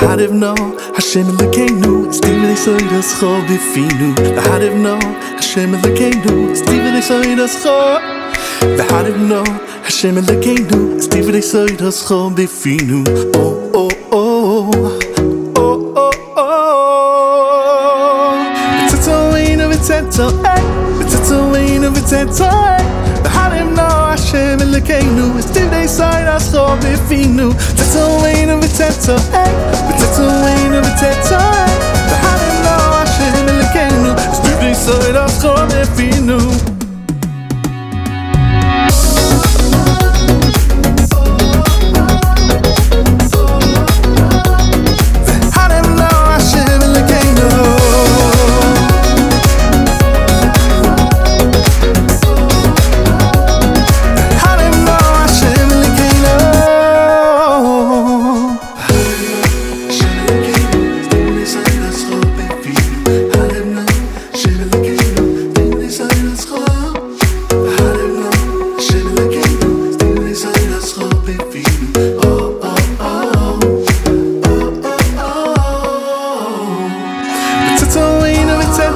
Harivno, Hashem Elokeinu, Steven Esoidas Cho Bifinu. Harivno, Hashem Elokeinu, Steven Esoidas Cho. Harivno, Hashem Elokeinu, Steven Esoidas Cho Bifinu. Oh, oh, oh, oh, oh, oh. B'tzitzoinu, b'tzitzo, eh, b'tzitzoinu, b'tzitzo, eh. Harivno, Hashem Elokeinu, Steven Esoidas Cho Bifinu. B'tzitzoinu, b'tzitzo, eh. B'tetzuinu b'tetzu V'halinu Hashem Elokeinu Studi soid aschor efinu Side us